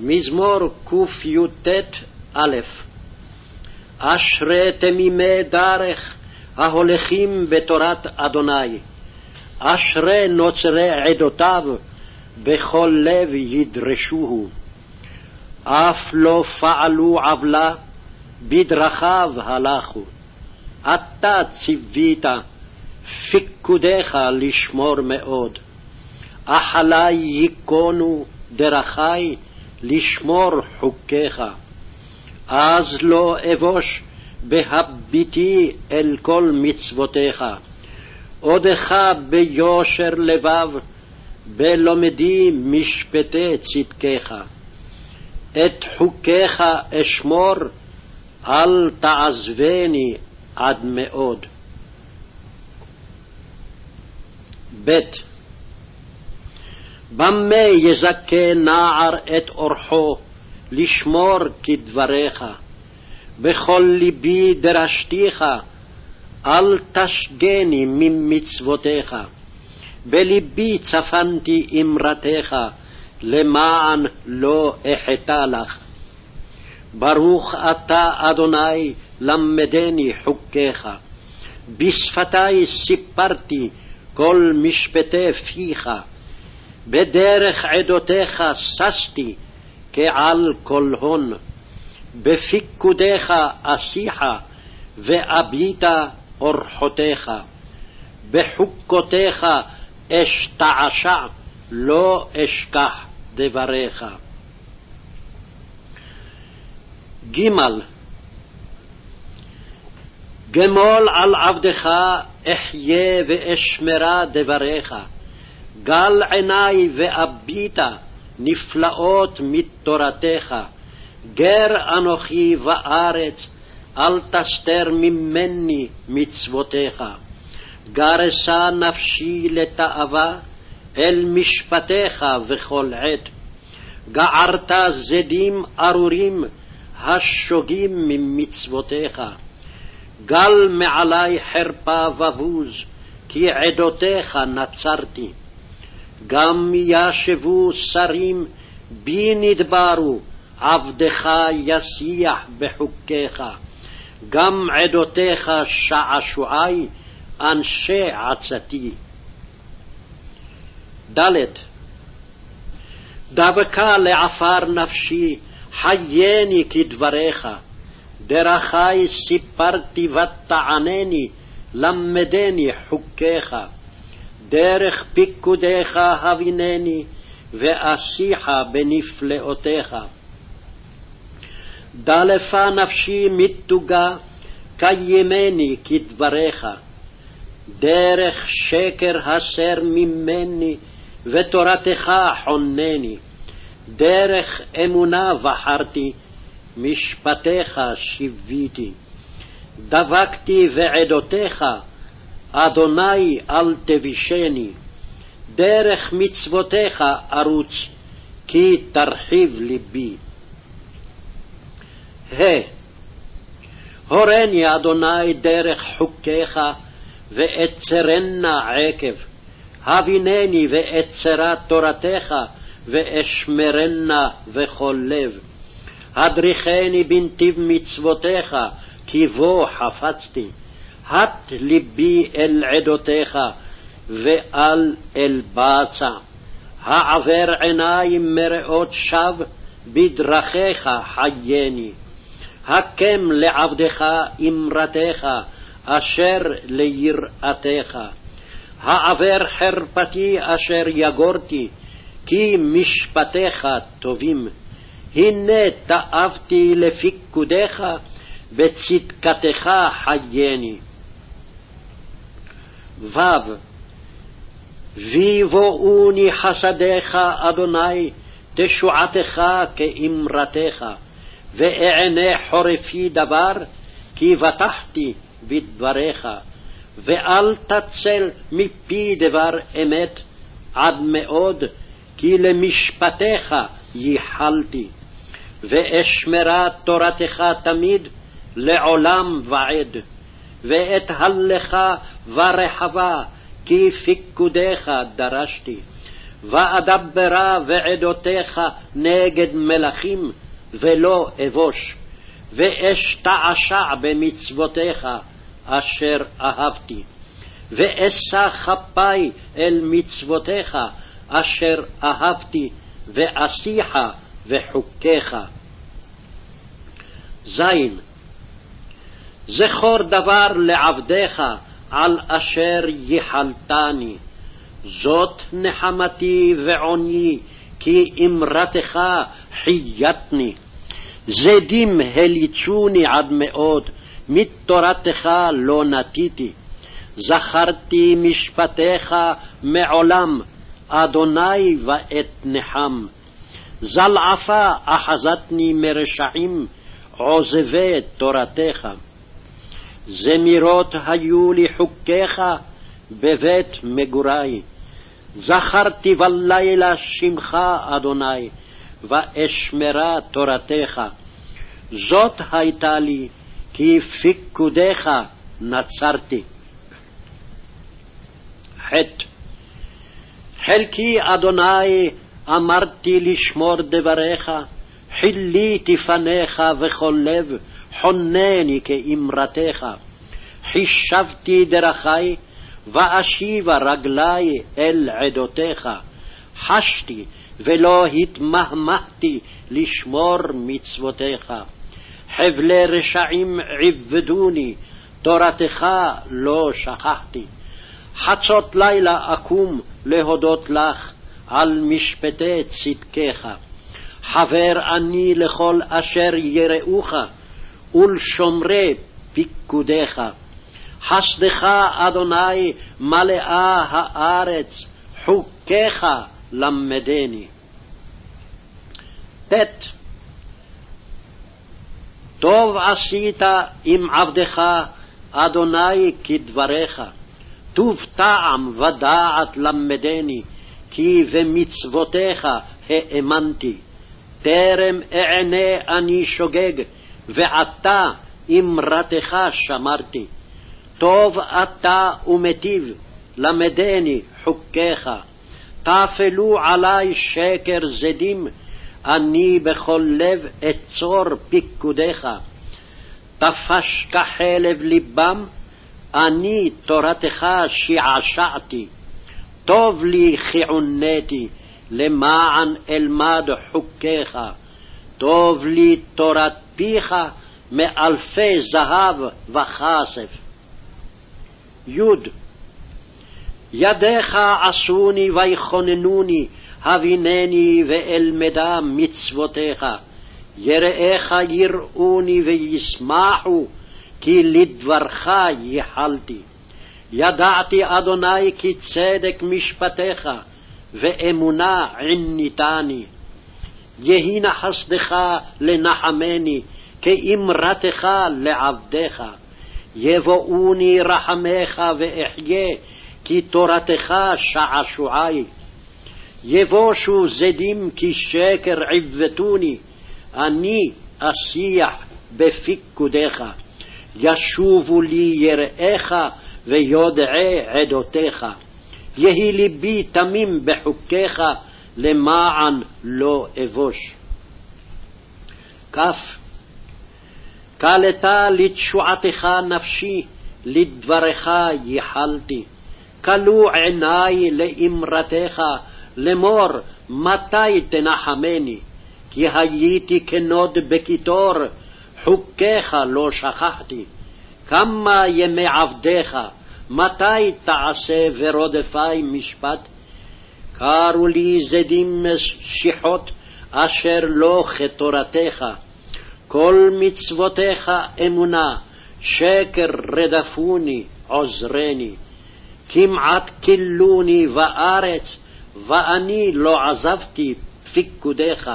מזמור קי"ט א' אשרי תמימי דרך ההולכים בתורת אדוני, אשרי נוצרי עדותיו, בכל לב ידרשוהו. אף לא פעלו עוולה, בדרכיו הלכו. אתה ציווית, פיקודיך לשמור מאוד. אחלי ייכונו דרכי, לשמור חוקיך. אז לא אבוש בהביטי אל כל מצוותיך. עודך ביושר לבב, בלומדי משפטי צדקיך. את חוקיך אשמור, אל תעזבני עד מאוד. ב. במה יזכה נער את אורחו, לשמור כדבריך? בכל ליבי דרשתיך, אל תשגני ממצוותיך. בלבי צפנתי אמרתך, למען לא אחטא לך. ברוך אתה, אדוני, למדני חוקיך. בשפתי סיפרתי כל משפטי פיך. בדרך עדותיך ששתי כעל כל הון. בפיקודיך אשיחה ואביטה אורחותיך. בחוקותיך אשתעשע, לא אשכח דבריך. ג. גמול על עבדך אחיה ואשמרה דבריך. גל עיני ואביטה נפלאות מתורתך. גר אנוכי בארץ, אל תסתר ממני מצוותיך. גרסה נפשי לתאווה, אל משפטיך וכל עת. גערת זדים ארורים, השוגים ממצוותיך. גל מעלי חרפה ובוז, כי עדותיך נצרתי. גם ישבו שרים, בי נדברו, עבדך ישיח בחוקיך. גם עדותיך שעשועי, אנשי עצתי. ד. דבקה לעפר נפשי, חייני כדבריך. דרכי סיפרתי ותענני, למדני חוקיך. דרך פיקודיך הבינני, ואשיחה בנפלאותיך. דלפה נפשי מתוגה, קיימני כדבריך. דרך שקר הסר ממני, ותורתך חונני. דרך אמונה בחרתי, משפטיך שיוויתי. דבקתי ועדותיך, אדוני אל תבישני. דרך מצוותיך ארוץ, כי תרחיב ליבי. ה. הורני אדוני דרך חוקיך, ואצרנה עקב. הבינני ואצרה תורתך, ואשמרנה בכל לב. הדריכני בנתיב מצוותיך, כי בו חפצתי. הט ליבי אל עדותיך, ואל אל בצע. העבר עיניים מראות שווא, בדרכיך חייני. הקם לעבדך אמרתך, אשר ליראתך. העבר חרפתי אשר יגורתי, כי משפטיך טובים. הנה תאבתי לפיקודיך, בצדקתך חייני. ו. ויבואוני חסדיך, אדוני, תשועתך כאמרתך, ואענה חורפי דבר, כי בטחתי בדבריך, ואל תצל מפי דבר אמת עד מאוד, כי למשפטיך ייחלתי. ואשמרה תורתך תמיד לעולם ועד, ואתהלך ברחבה, כי פיקודיך דרשתי. ואדברה ועדותיך נגד מלכים, ולא אבוש, ואשתעשע במצוותיך אשר אהבתי. ואשא כפי אל מצוותיך אשר אהבתי, ואשיך וחוקיך. ז. זכור דבר לעבדיך על אשר ייחלתני. זאת נחמתי ועוני, כי אמרתך חייתני. זדים הליצוני עד מאוד, מתורתך לא נטיתי. זכרתי משפטיך מעולם, אדוני ואת נחם. זלעפה אחזתני מרשעים, עוזבי תורתך. זמירות היו לי חוקיך בבית מגורי. זכרתי בלילה שמך, אדוני, ואשמרה תורתך. זאת הייתה לי, כי פיקודיך נצרתי. ח. חלקי אדוני אמרתי לשמור דבריך, חיליתי פניך וכל לב, חונני כאמרתך. חישבתי דרכי, ואשיבה רגלי אל עדותיך. חשתי ולא התמהמהתי לשמור מצוותיך. חבלי רשעים עבדוני, תורתך לא שכחתי. חצות לילה אקום להודות לך על משפטי צדקך. חבר אני לכל אשר יראוך, ולשומרי פיקודיך. חסדך, אדוני, מלאה הארץ, חוקיך למדני. ט. טוב עשית עם עבדך, אדוני, כדבריך. טוב טעם ודעת למדני, כי במצוותיך האמנתי. טרם אענה אני שוגג, ועתה אמרתך שמרתי. טוב אתה ומטיב, למדני חוקיך. תפלו עלי שקר זדים, אני בכל לב אצור פיקודיך. תפש כחלב ליבם, אני תורתך שעשעתי. טוב לי כי עונתי, למען אלמד חוקיך. טוב לי תורת פיך מאלפי זהב וכסף. י. ידיך עשוני ויכוננוני, הבינני ואלמדה מצוותיך. יראיך יראוני וישמחו, כי לדברך ייחלתי. ידעתי, אדוני, כי צדק משפטיך, ואמונה עניתני. יהי נא חסדך לנחמני, כאמרתך לעבדיך. יבואוני רחמך ואחיה, כי תורתך שעשועי. יבושו זדים כי שקר עיוותוני, אני אשיח בפיקודיך. ישובו לי יראיך ויודעי עדותיך. יהי ליבי תמים בחוקיך, למען לא אבוש. כ. כלתה לתשועתך נפשי, לדברך ייחלתי. כלו עיני לאמרתך, לאמור מתי תנחמני? כי הייתי כנוד בקיטור, חוקיך לא שכחתי. כמה ימי עבדיך, מתי תעשה ורודפי משפט? קראו לי זדים שיחות, אשר לא כתורתך. כל מצוותיך אמונה, שקר רדפוני, עוזרני. כמעט כילוני בארץ, ואני לא עזבתי פיקודיך.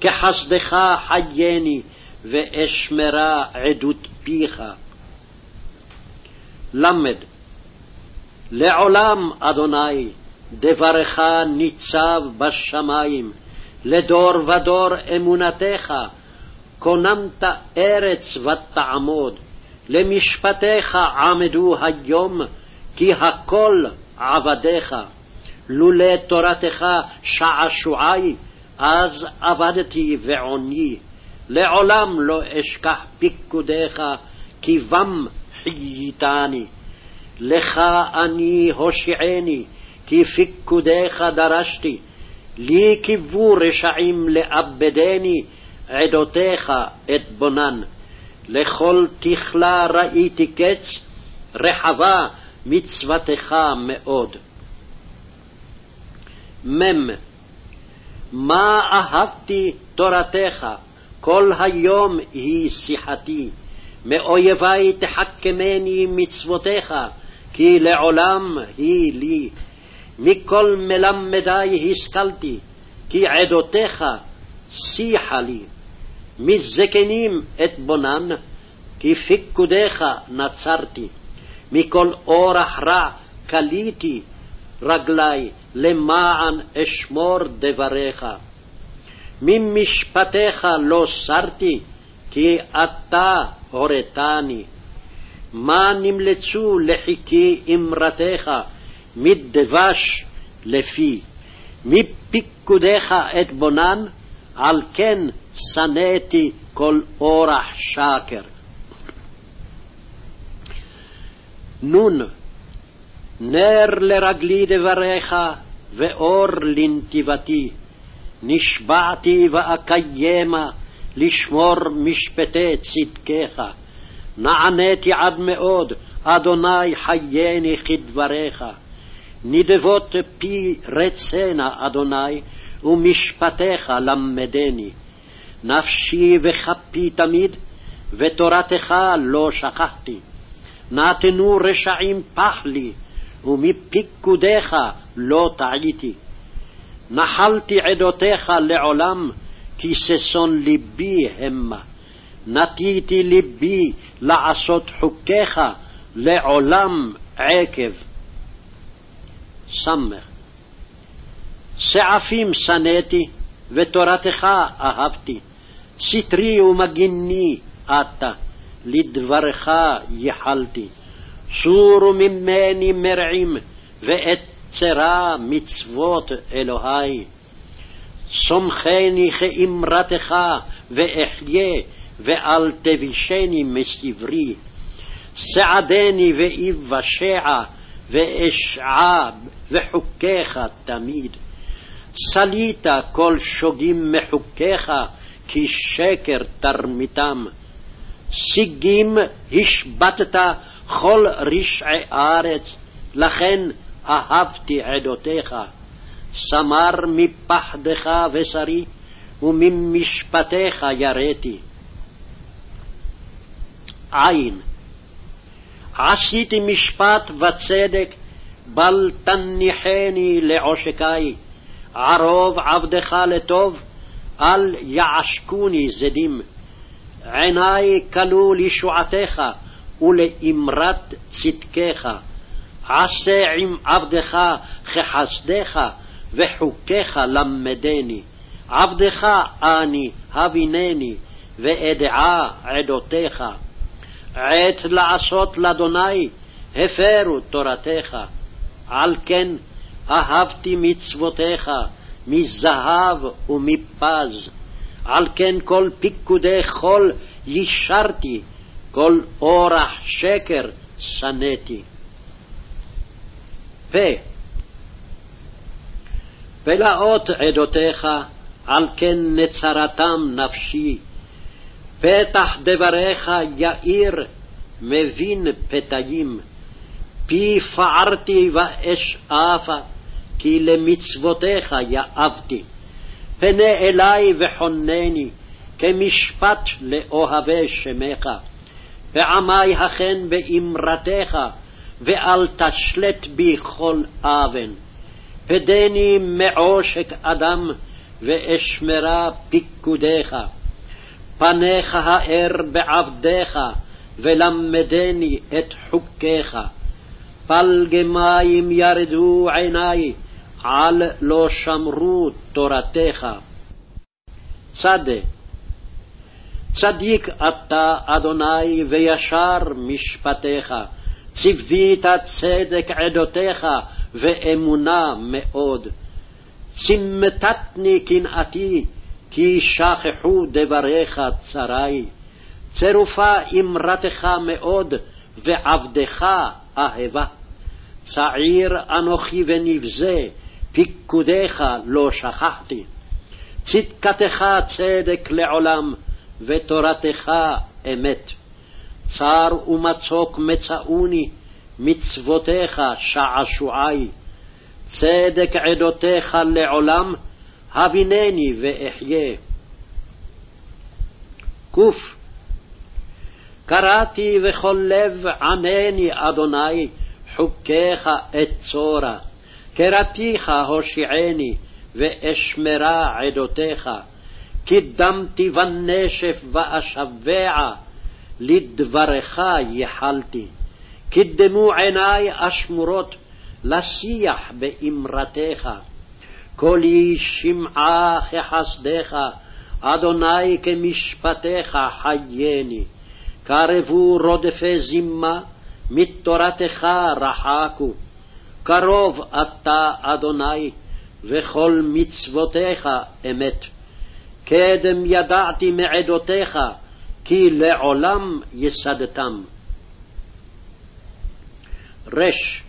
כחסדך חייני, ואשמרה עדות פיך. ל. לעולם, אדוני, דברך ניצב בשמים, לדור ודור אמונתך, כוננת ארץ ותעמוד, למשפטיך עמדו היום, כי הכל עבדיך. לולא תורתך שעשועי, אז עבדתי ועוני. לעולם לא אשכח פיקודיך, כי בם חייתני. לך אני הושיעני, כי פיקודיך דרשתי. לי קיוו רשעים לאבדני, עדותיך את בונן. לכל תכלה ראיתי קץ, רחבה מצוותך מאוד. מ. מה אהבתי תורתך, כל היום היא שיחתי. מאויבי תחכמני מצוותיך, כי לעולם היא לי. מכל מלמדי השכלתי, כי עדותיך שיחה לי. מזקנים את בונן, כי פיקודיך נצרתי. מכל אורח רע כליתי רגלי, למען אשמור דבריך. ממשפטיך לא סרתי, כי אתה הורתני. מה נמלצו לחיקי אמרתך, מדבש לפי. מפיקודיך את בונן, על כן שנאתי כל אורח שקר. נון, נר לרגלי דבריך, ואור לנתיבתי. נשבעתי ואקיימה, לשמור משפטי צדקך. נעניתי עד מאוד, אדוני חייני כדבריך. נדבות פי רצנה, אדוני, ומשפטיך למדני. נפשי וכפי תמיד, ותורתך לא שכחתי. נתנו רשעים פח לי, ומפיקודיך לא טעיתי. נחלתי עדותיך לעולם, כי ששון ליבי המה. נטיתי ליבי לעשות חוקיך לעולם עקב. ס. שעפים שנאתי, ותורתך אהבתי. סטרי ומגיני אתה, לדברך ייחלתי. סורו ממני מרעים, ואצרה מצוות אלוהי. סומכני כאמרתך, ואחיה, ואל תבישני מסברי. סעדני ואיוושע, ואשעה, וחוקיך תמיד. סלית כל שוגים מחוקיך, כי שקר תרמיתם. שיגים השבתת כל רשעי ארץ, לכן אהבתי עדותיך. סמר מפחדך בשרי, וממשפטיך יראתי. עין עשיתי משפט וצדק, בל תניחני לעושקי. ערוב עבדך לטוב, אל יעשקוני זדים. עיני כלו לישועתך, ולאמרת צדקך. עשה עם עבדך כחסדך, וחוקיך למדני. עבדך אני, הבינני, ואדעה עדותיך. עת לעשות לאדוני, הפרו תורתך. על כן אהבתי מצוותיך, מזהב ומפז. על כן כל פיקודי חול יישרתי, כל אורח שקר שנאתי. פ. פלאות עדותיך, על כן נצרתם נפשי. פתח דבריך יאיר, מבין פתאים. פי פערתי ואשאפה, כי למצוותיך יאבתי. פנה אלי וחונני, כמשפט לאוהבי שמך. פעמי החן באמרתך, ואל תשלט בי כל אבן. פדני מעושק אדם, ואשמרה פיקודיך. פניך האר בעבדיך, ולמדני את חוקיך. פלגי מים ירדו עיני, על לא שמרו תורתך. צדה צדיק אתה, אדוני, וישר משפטיך, ציווית צדק עדותיך ואמונה מאוד. צימתתני קנאתי, כי שכחו דבריך צרי. צרופה אמרתך מאוד, ועבדך אהבה. צעיר אנוכי ונבזה, פיקודיך לא שכחתי. צדקתך צדק לעולם, ותורתך אמת. צר ומצוק מצאוני, מצוותיך שעשועי. צדק עדותיך לעולם, הבינני ואחיה. ק. קראתי וכל לב ענני, אדוני, חוקיך אצורה. קראתיך הושיעני, ואשמרה עדותיך. קידמתי בנשף ואשבע, לדברך ייחלתי. קידמו עיני אשמורות, לשיח באמרתך. קולי שמעה כחסדך, אדוני כמשפטיך חייני. קרבו רודפי זימה, מתורתך רחקו. קרוב אתה, אדוני, וכל מצוותיך אמת. קדם ידעתי מעדותיך, כי לעולם יסדתם. רש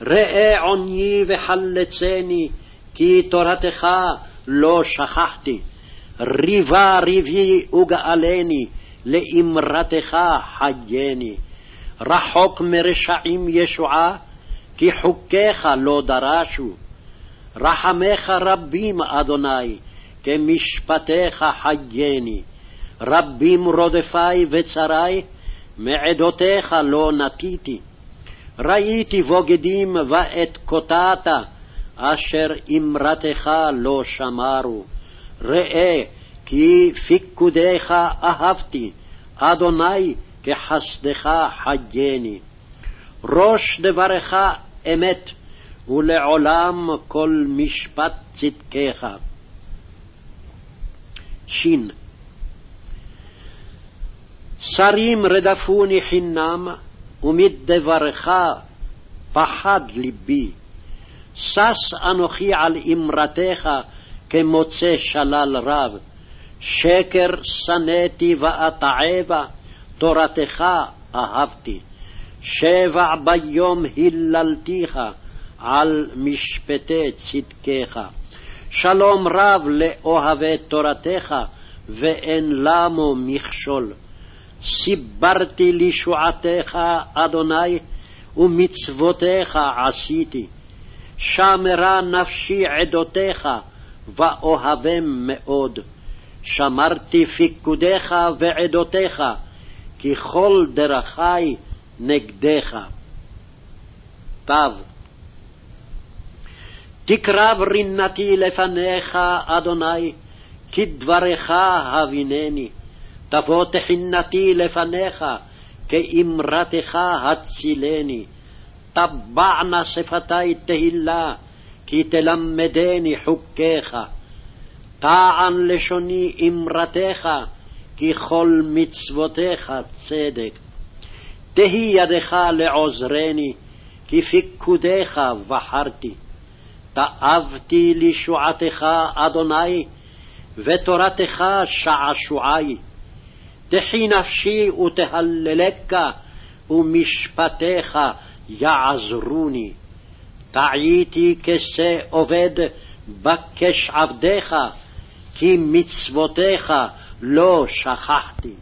ראה עוני וחלצני, כי תורתך לא שכחתי. ריבה ריבי וגאלני, לאמרתך חייני. רחוק מרשעים ישועה, כי חוקיך לא דרשו. רחמך רבים, אדוני, כמשפטיך חייני. רבים רודפי וצרי, מעדותיך לא נטיתי. ראיתי בוגדים ואת קוטעת, אשר אמרתך לא שמרו. ראה, כי פיקודיך אהבתי, אדוני כחסדך חייני. ראש דברך אמת, ולעולם כל משפט צדקך. ש. שרים רדפוני חינם, ומדברך פחד ליבי. שש אנוכי על אמרתך כמוצא שלל רב. שקר שנאתי ואטעה בה, תורתך אהבתי. שבע ביום היללתיך על משפטי צדקך. שלום רב לאוהבי תורתך, ואין למו מכשול. סיברתי לישועתך, אדוני, ומצוותיך עשיתי. שמרה נפשי עדותיך, ואוהבם מאוד. שמרתי פיקודיך ועדותיך, כי כל דרכי נגדך. ת. תקרב רינתי לפניך, אדוני, כי דברך הבינני. תבוא תחינתי לפניך, כאמרתך הצילני. טבענה שפתי תהילה, כי תלמדני חוקיך. טען לשוני אמרתך, כי כל מצוותיך צדק. תהי ידך לעוזרני, כי פיקודיך בחרתי. תאבתי לישועתך, אדוני, ותורתך שעשועי. תחי נפשי ותהללך, ומשפטיך יעזרוני. טעיתי כשה עובד, בקש עבדיך, כי מצוותיך לא שכחתי.